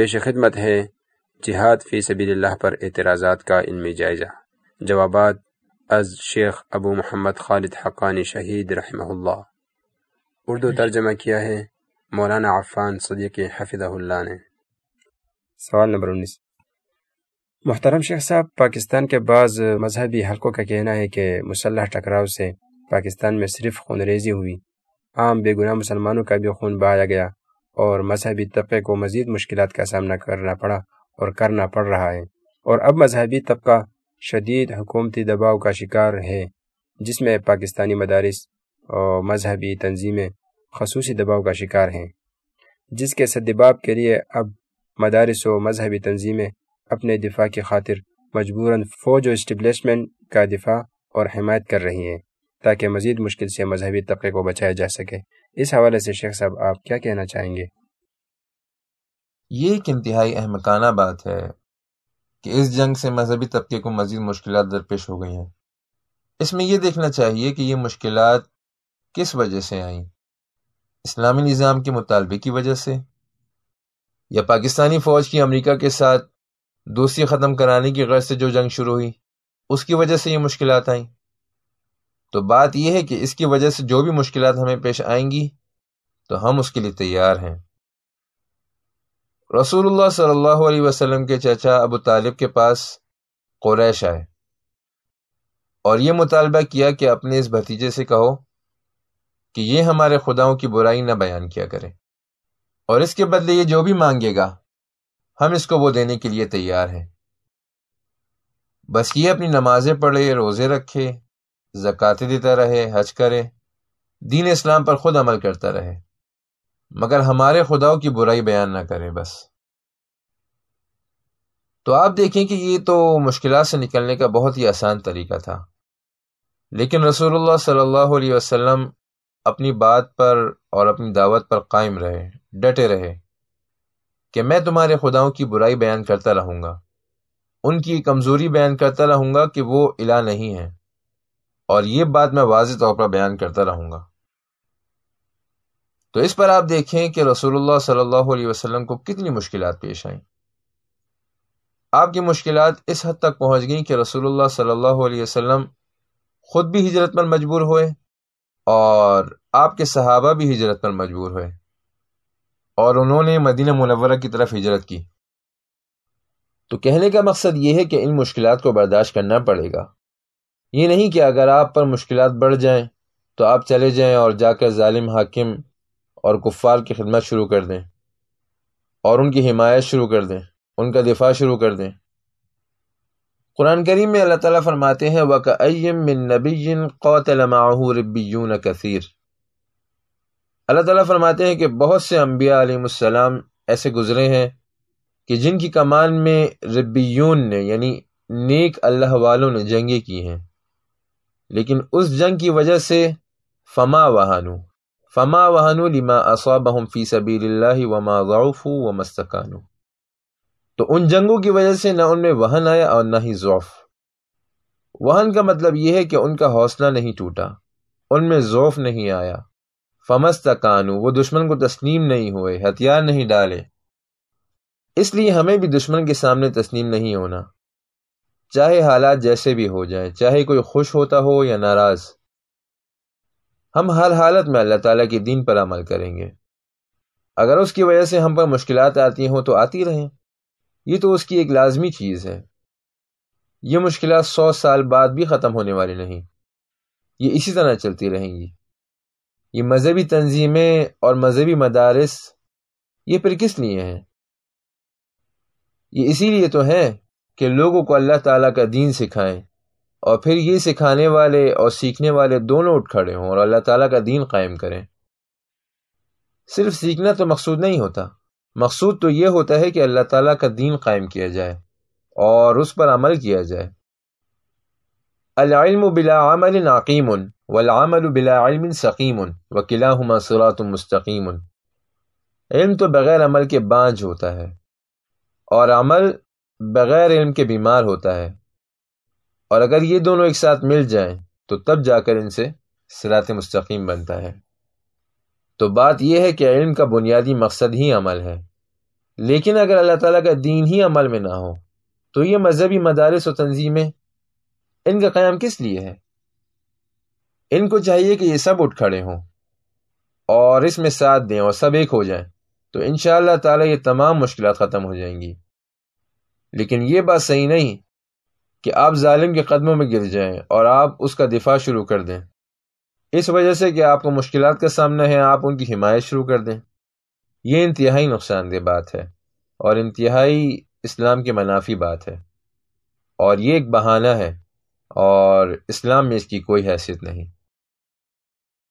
پیش خدمت ہے جہاد فی سبیل اللہ پر اعتراضات کا علمی جائزہ۔ جوابات از شیخ ابو محمد خالد حقانی شہید رحمہ اللہ۔ اردو ترجمہ کیا ہے۔ مولانا عفان صدیق حفظہ اللہ نے۔ سوال نمبر انیس۔ محترم شیخ صاحب، پاکستان کے بعض مذہبی حلقوں کا کہنا ہے کہ مسلح ٹکراؤ سے پاکستان میں صرف خون ریزی ہوئی۔ عام بے گناہ مسلمانوں کا بھی خون بہایا گیا۔ اور مذہبی طبقے کو مزید مشکلات کا سامنا کرنا پڑا اور کرنا پڑ رہا ہے۔ اور اب مذہبی طبقہ شدید حکومتی دباؤ کا شکار ہے، جس میں پاکستانی مدارس اور مذہبی تنظیمیں خصوصی دباؤ کا شکار ہیں، جس کے صدباب کے لیے اب مدارس و مذہبی تنظیمیں اپنے دفاع کی خاطر مجبوراً فوج و اسٹیبلشمنٹ کا دفاع اور حمایت کر رہی ہیں۔ تاکہ مزید مشکل سے مذہبی طبقے کو بچایا جا سکے۔ اس حوالے سے شیخ صاحب، آپ کیا کہنا چاہیں گے؟ یہ ایک انتہائی احمقانہ بات ہے کہ اس جنگ سے مذہبی طبقے کو مزید مشکلات درپیش ہو گئی ہیں۔ اس میں یہ دیکھنا چاہیے کہ یہ مشکلات کس وجہ سے آئیں؟ اسلامی نظام کے مطالبے کی وجہ سے یا پاکستانی فوج کی امریکہ کے ساتھ دوستی ختم کرانے کی غرض سے جو جنگ شروع ہوئی، اس کی وجہ سے یہ مشکلات آئیں؟ تو بات یہ ہے کہ اس کی وجہ سے جو بھی مشکلات ہمیں پیش آئیں گی، تو ہم اس کے لیے تیار ہیں۔ رسول اللہ صلی اللہ علیہ وسلم کے چچا ابو طالب کے پاس قریش آئے اور یہ مطالبہ کیا کہ اپنے اس بھتیجے سے کہو کہ یہ ہمارے خداؤں کی برائی نہ بیان کیا کرے۔ اور اس کے بدلے یہ جو بھی مانگے گا، ہم اس کو وہ دینے کے لیے تیار ہیں۔ بس یہ اپنی نمازیں پڑھے، روزے رکھے زکاتے دیتا رہے، حج کرے، دین اسلام پر خود عمل کرتا رہے۔ مگر ہمارے خداؤں کی برائی بیان نہ کرے بس۔ تو آپ دیکھیں کہ یہ تو مشکلات سے نکلنے کا بہت ہی آسان طریقہ تھا۔ لیکن رسول اللہ صلی اللہ علیہ وسلم اپنی بات پر اور اپنی دعوت پر قائم رہے، ڈٹے رہے کہ میں تمہارے خداؤں کی برائی بیان کرتا رہوں گا۔ ان کی کمزوری بیان کرتا رہوں گا کہ وہ الہ نہیں ہے اور یہ بات میں واضح طور پر بیان کرتا رہوں گا۔ تو اس پر آپ دیکھیں کہ رسول اللہ صلی اللہ علیہ وسلم کو کتنی مشکلات پیش آئیں۔ آپ کی مشکلات اس حد تک پہنچ گئیں کہ رسول اللہ صلی اللہ علیہ وسلم خود بھی ہجرت پر مجبور ہوئے اور آپ کے صحابہ بھی ہجرت پر مجبور ہوئے اور انہوں نے مدینہ منورہ کی طرف ہجرت کی۔ تو کہنے کا مقصد یہ ہے کہ ان مشکلات کو برداشت کرنا پڑے گا۔ یہ نہیں کہ اگر آپ پر مشکلات بڑھ جائیں تو آپ چلے جائیں اور جا کر ظالم، حاکم اور کفار کی خدمت شروع کر دیں اور ان کی حمایت شروع کر دیں، ان کا دفاع شروع کر دیں۔ قرآن کریم میں اللہ تعالیٰ فرماتے ہیں وَكَأَيِّم مِّن نَبِيٍّ قَوْتَلَ مَعَهُ رِبِّيُّونَ اللہ تعالیٰ فرماتے ہیں کہ بہت سے انبیاء علیہ السلام ایسے گزرے ہیں کہ جن کی کمان میں ربیون نے یعنی نیک اللہ والوں نے جنگیں کی ہیں۔ لیکن اس جنگ کی وجہ سے فما وہانو فما وہانو لما اصابہم فی سبیل اللہ وما ضعفو ومستقانو تو ان جنگوں کی وجہ سے نہ ان میں وہن آیا اور نہ ہی ضعف۔ وہن کا مطلب یہ ہے کہ ان کا حوصلہ نہیں ٹوٹا، ان میں ضعف نہیں آیا۔ فمستقانو وہ دشمن کو تسلیم نہیں ہوئے، ہتھیار نہیں ڈالے۔ اس لیے ہمیں بھی دشمن کے سامنے تسلیم نہیں ہونا۔ چاہے حالات جیسے بھی ہو جائیں، چاہے کوئی خوش ہوتا ہو یا ناراض۔ ہم ہر حالت میں اللہ تعالیٰ کے دین پر عمل کریں گے۔ اگر اس کی وجہ سے ہم پر مشکلات آتی ہوں تو آتی رہیں۔ یہ تو اس کی ایک لازمی چیز ہے۔ یہ مشکلات سو سال بعد بھی ختم ہونے والی نہیں۔ یہ اسی طرح چلتی رہیں گی۔ یہ مذہبی تنظیمیں اور مذہبی مدارس یہ پھر کس لیے ہیں؟ یہ اسی لیے تو ہیں کہ لوگوں کو اللہ تعالیٰ کا دین سکھائیں۔ اور پھر یہ سکھانے والے اور سیکھنے والے دونوں اٹھ کھڑے ہوں اور اللہ تعالیٰ کا دین قائم کریں۔ صرف سیکھنا تو مقصود نہیں ہوتا۔ مقصود تو یہ ہوتا ہے کہ اللہ تعالیٰ کا دین قائم کیا جائے اور اس پر عمل کیا جائے۔ العلم بلا عمل ناقیم والعمل بلا علم سقیم وکلاہما صراط مستقیم۔ علم تو بغیر عمل کے بانجھ ہوتا ہے اور عمل بغیر علم کے بیمار ہوتا ہے۔ اور اگر یہ دونوں ایک ساتھ مل جائیں، تو تب جا کر ان سے سرات مستقیم بنتا ہے۔ تو بات یہ ہے کہ علم کا بنیادی مقصد ہی عمل ہے۔ لیکن اگر اللہ تعالیٰ کا دین ہی عمل میں نہ ہو، تو یہ مذہبی مدارس و تنظیمیں ان کا قیام کس لیے ہے؟ ان کو چاہیے کہ یہ سب اٹھ کھڑے ہوں اور اس میں ساتھ دیں اور سب ایک ہو جائیں، تو ان شاء اللہ تعالیٰ یہ تمام مشکلات ختم ہو جائیں گی۔ لیکن یہ بات صحیح نہیں کہ آپ ظالم کے قدموں میں گر جائیں اور آپ اس کا دفاع شروع کر دیں۔ اس وجہ سے کہ آپ کو مشکلات کا سامنا ہے، آپ ان کی حمایت شروع کر دیں۔ یہ انتہائی نقصان دہ بات ہے اور انتہائی اسلام کی منافی بات ہے۔ اور یہ ایک بہانہ ہے اور اسلام میں اس کی کوئی حیثیت نہیں۔